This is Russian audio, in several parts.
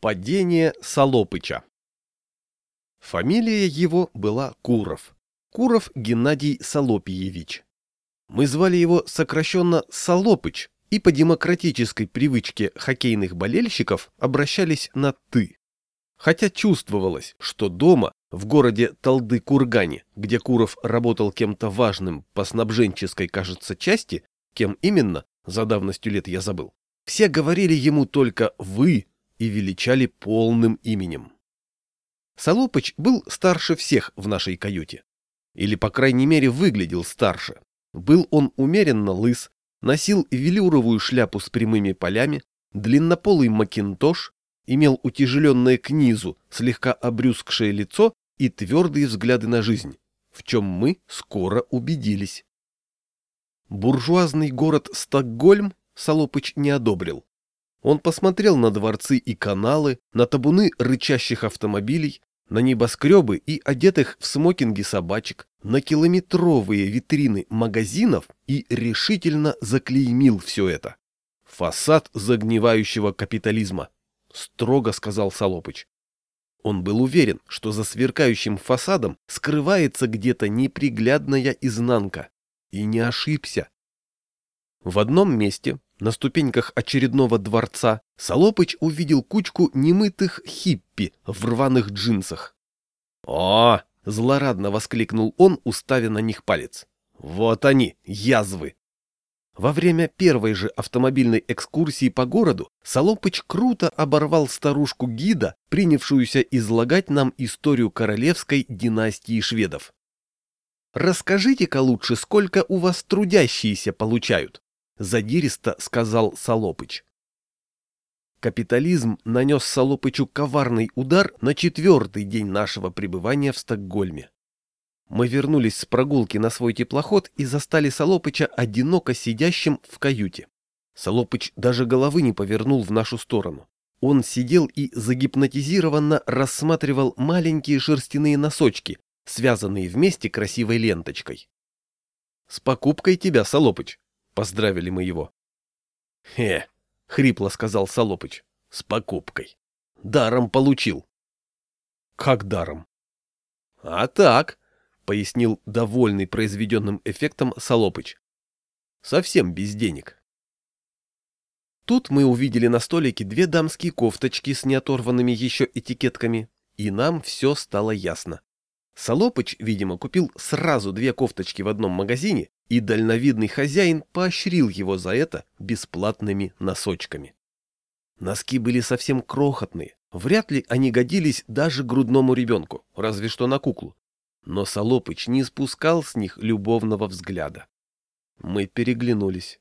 Падение Солопыча Фамилия его была Куров. Куров Геннадий Солопиевич. Мы звали его сокращенно Солопыч и по демократической привычке хоккейных болельщиков обращались на «ты». Хотя чувствовалось, что дома, в городе Талды-Кургане, где Куров работал кем-то важным по снабженческой, кажется, части, кем именно, за давностью лет я забыл, все говорили ему только «вы» и величали полным именем. Солопыч был старше всех в нашей каюте. Или, по крайней мере, выглядел старше. Был он умеренно лыс, носил велюровую шляпу с прямыми полями, длиннополый макинтош, имел утяжеленное к низу, слегка обрюзгшее лицо и твердые взгляды на жизнь, в чем мы скоро убедились. Буржуазный город Стокгольм Солопыч не одобрил. Он посмотрел на дворцы и каналы, на табуны рычащих автомобилей, на небоскребы и одетых в смокинги собачек, на километровые витрины магазинов и решительно заклеймил все это. Фасад загнивающего капитализма, строго сказал Солопыч. Он был уверен, что за сверкающим фасадом скрывается где-то неприглядная изнанка. И не ошибся. В одном месте, на ступеньках очередного дворца, Солопыч увидел кучку немытых хиппи в рваных джинсах. «О!» — злорадно воскликнул он, уставя на них палец. «Вот они, язвы!» Во время первой же автомобильной экскурсии по городу Солопыч круто оборвал старушку-гида, принявшуюся излагать нам историю королевской династии шведов. «Расскажите-ка лучше, сколько у вас трудящиеся получают?» — задиристо сказал Солопыч. Капитализм нанес Солопычу коварный удар на четвертый день нашего пребывания в Стокгольме. Мы вернулись с прогулки на свой теплоход и застали Солопыча одиноко сидящим в каюте. Солопыч даже головы не повернул в нашу сторону. Он сидел и загипнотизированно рассматривал маленькие шерстяные носочки, связанные вместе красивой ленточкой. «С покупкой тебя, Солопыч!» Поздравили мы его. «Хе!» — хрипло сказал Солопыч. «С покупкой. Даром получил». «Как даром?» «А так», — пояснил довольный произведенным эффектом Солопыч. «Совсем без денег». Тут мы увидели на столике две дамские кофточки с неоторванными еще этикетками, и нам все стало ясно. Солопыч, видимо, купил сразу две кофточки в одном магазине и дальновидный хозяин поощрил его за это бесплатными носочками. Носки были совсем крохотные, вряд ли они годились даже грудному ребенку, разве что на куклу. Но Солопыч не спускал с них любовного взгляда. Мы переглянулись.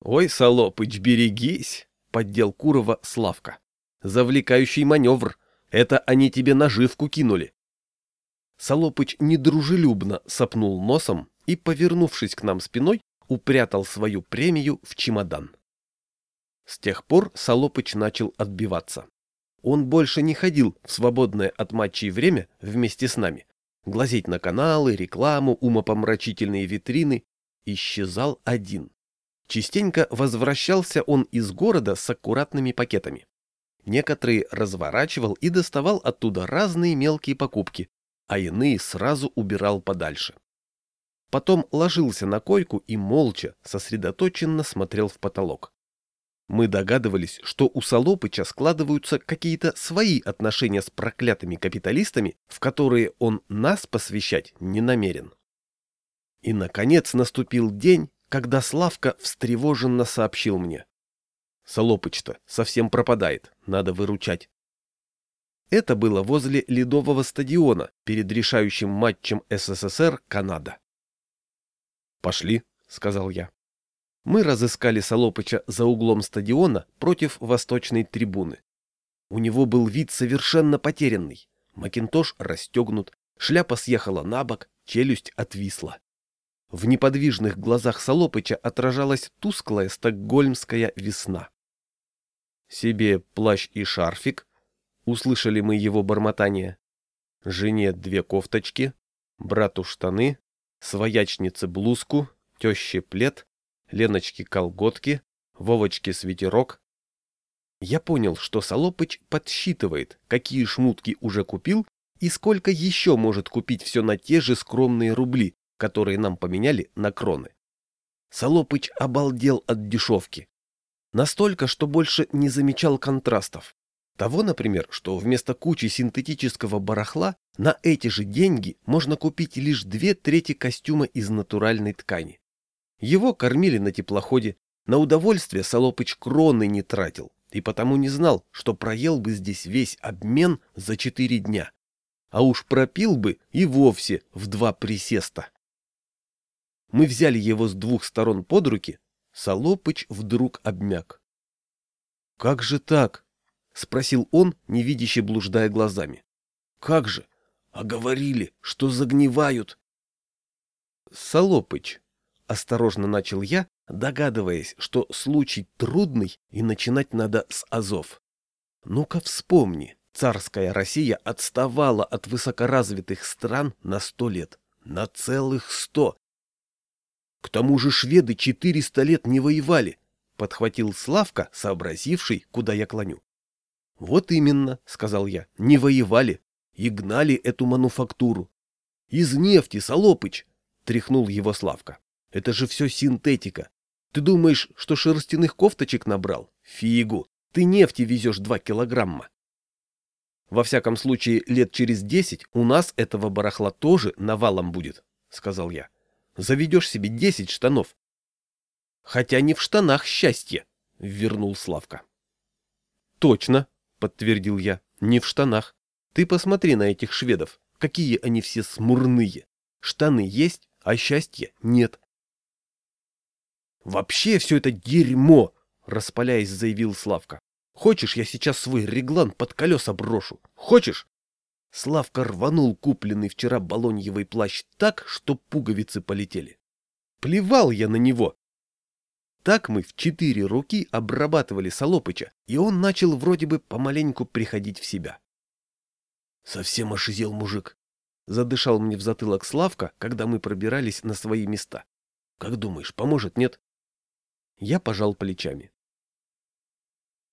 «Ой, Солопыч, берегись!» — поддел Курова Славка. «Завлекающий маневр. Это они тебе наживку кинули». Солопыч недружелюбно сопнул носом и, повернувшись к нам спиной, упрятал свою премию в чемодан. С тех пор Солопыч начал отбиваться. Он больше не ходил в свободное от матчей время вместе с нами, глазеть на каналы, рекламу, умопомрачительные витрины, исчезал один. Частенько возвращался он из города с аккуратными пакетами. Некоторые разворачивал и доставал оттуда разные мелкие покупки, а иные сразу убирал подальше. Потом ложился на койку и молча, сосредоточенно смотрел в потолок. Мы догадывались, что у Солопыча складываются какие-то свои отношения с проклятыми капиталистами, в которые он нас посвящать не намерен. И, наконец, наступил день, когда Славка встревоженно сообщил мне. Солопыч-то совсем пропадает, надо выручать. Это было возле ледового стадиона перед решающим матчем СССР-Канада. «Пошли», — сказал я. Мы разыскали Солопыча за углом стадиона против восточной трибуны. У него был вид совершенно потерянный. Макинтош расстегнут, шляпа съехала на бок, челюсть отвисла. В неподвижных глазах Солопыча отражалась тусклая стокгольмская весна. «Себе плащ и шарфик», — услышали мы его бормотание. «Жене две кофточки, брату штаны, своячнице блузку, теще плед, Леночке колготки, Вовочке свитерок. Я понял, что Солопыч подсчитывает, какие шмутки уже купил и сколько еще может купить все на те же скромные рубли, которые нам поменяли на кроны. Солопыч обалдел от дешевки. Настолько, что больше не замечал контрастов. Того, например, что вместо кучи синтетического барахла на эти же деньги можно купить лишь две трети костюма из натуральной ткани. Его кормили на теплоходе, на удовольствие Солопыч кроны не тратил, и потому не знал, что проел бы здесь весь обмен за четыре дня. А уж пропил бы и вовсе в два присеста. Мы взяли его с двух сторон под руки, Солопыч вдруг обмяк. — Как же так? — спросил он, невидяще блуждая глазами. — Как же? А говорили, что загнивают. — Солопыч, — осторожно начал я, догадываясь, что случай трудный и начинать надо с азов. Ну-ка вспомни, царская Россия отставала от высокоразвитых стран на сто лет. На целых сто. К тому же шведы четыреста лет не воевали, — подхватил Славка, сообразивший, куда я клоню. — Вот именно, — сказал я, — не воевали и гнали эту мануфактуру. — Из нефти, Солопыч! — тряхнул его Славка. — Это же все синтетика. Ты думаешь, что шерстяных кофточек набрал? Фигу! Ты нефти везешь два килограмма. Во всяком случае, лет через десять у нас этого барахла тоже навалом будет, — сказал я. Заведешь себе десять штанов. — Хотя не в штанах счастье, — вернул Славка. — Точно, — подтвердил я, — не в штанах. Ты посмотри на этих шведов, какие они все смурные. Штаны есть, а счастья нет. «Вообще все это дерьмо!» — распаляясь, заявил Славка. «Хочешь, я сейчас свой реглан под колеса брошу? Хочешь?» Славка рванул купленный вчера балоньевый плащ так, что пуговицы полетели. Плевал я на него, так мы в четыре руки обрабатывали Солопыча, и он начал вроде бы помаленьку приходить в себя. «Совсем ошизел мужик», — задышал мне в затылок Славка, когда мы пробирались на свои места. «Как думаешь, поможет, нет?» Я пожал плечами.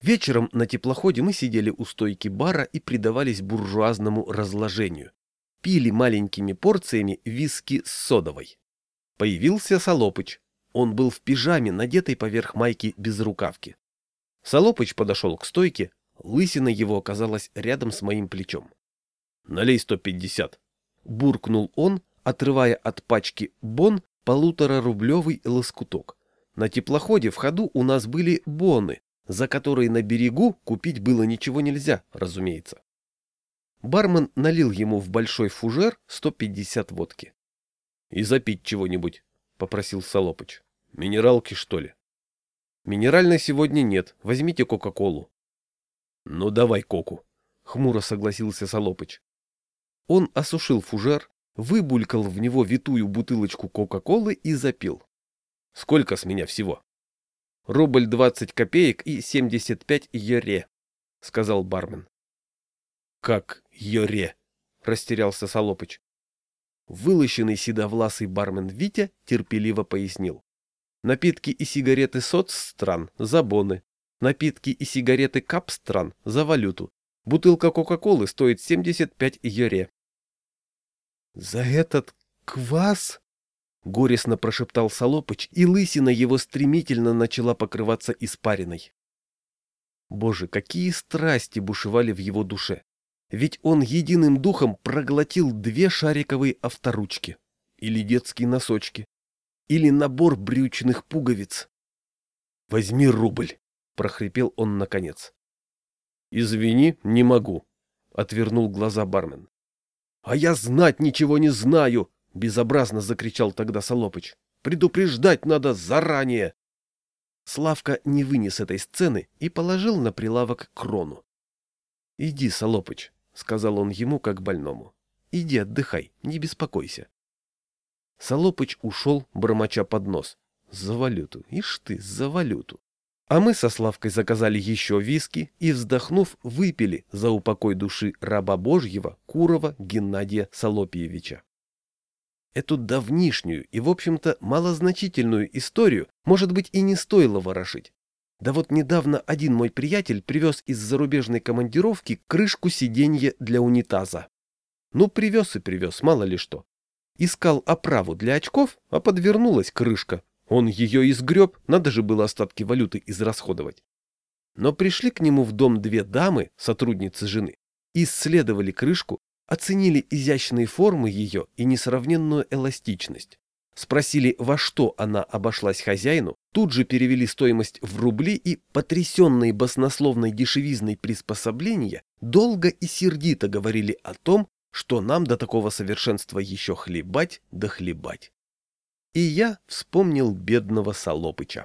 Вечером на теплоходе мы сидели у стойки бара и предавались буржуазному разложению. Пили маленькими порциями виски с содовой. Появился Солопыч, он был в пижаме, надетой поверх майки без рукавки. Солопыч подошел к стойке, лысина его оказалась рядом с моим плечом. «Налей сто пятьдесят», — буркнул он, отрывая от пачки бон полуторарублевый лоскуток. На теплоходе в ходу у нас были боны, за которые на берегу купить было ничего нельзя, разумеется. Бармен налил ему в большой фужер 150 водки. — И запить чего-нибудь, — попросил Солопыч. Минералки, что ли? Минеральной сегодня нет. Возьмите Кока-Колу. Ну, давай Коку. Хмуро согласился Солопыч. Он осушил фужер, выбулькал в него витую бутылочку Кока-Колы и запил. Сколько с меня всего? Рубль двадцать копеек и семьдесят пять йоре, сказал бармен. Как йоре? Растерялся Солопыч. Вылощенный седовласый бармен Витя терпеливо пояснил. Напитки и сигареты соцстран за боны. Напитки и сигареты капстран за валюту. Бутылка Кока-Колы стоит 75 йоре. «За этот квас?» — горестно прошептал Солопыч, и лысина его стремительно начала покрываться испариной. Боже, какие страсти бушевали в его душе! Ведь он единым духом проглотил две шариковые авторучки или детские носочки, или набор брючных пуговиц. — Возьми рубль, — прохрипел он наконец. — Извини, не могу, — отвернул глаза бармен. — А я знать ничего не знаю, — безобразно закричал тогда Солопыч. — Предупреждать надо заранее. Славка не вынес этой сцены и положил на прилавок крону. — Иди, Солопыч, — сказал он ему как больному. — Иди отдыхай, не беспокойся. Солопыч ушел, бормоча под нос. За валюту, ишь ты, за валюту. А мы со Славкой заказали еще виски и, вздохнув, выпили за упокой души раба Божьего Курова Геннадия Солопиевича. Эту давнишнюю и, в общем-то, малозначительную историю, может быть, и не стоило ворошить. Да вот недавно один мой приятель привез из зарубежной командировки крышку сиденья для унитаза. Ну, привез и привез, мало ли что. Искал оправу для очков, а подвернулась крышка. Он ее изгреб, надо же было остатки валюты израсходовать. Но пришли к нему в дом две дамы, сотрудницы жены, исследовали крышку, оценили изящные формы ее и несравненную эластичность. Спросили, во что она обошлась хозяину, тут же перевели стоимость в рубли и, потрясенные баснословной дешевизной приспособления, долго и сердито говорили о том, что нам до такого совершенства еще хлебать да хлебать. И я вспомнил бедного Солопыча.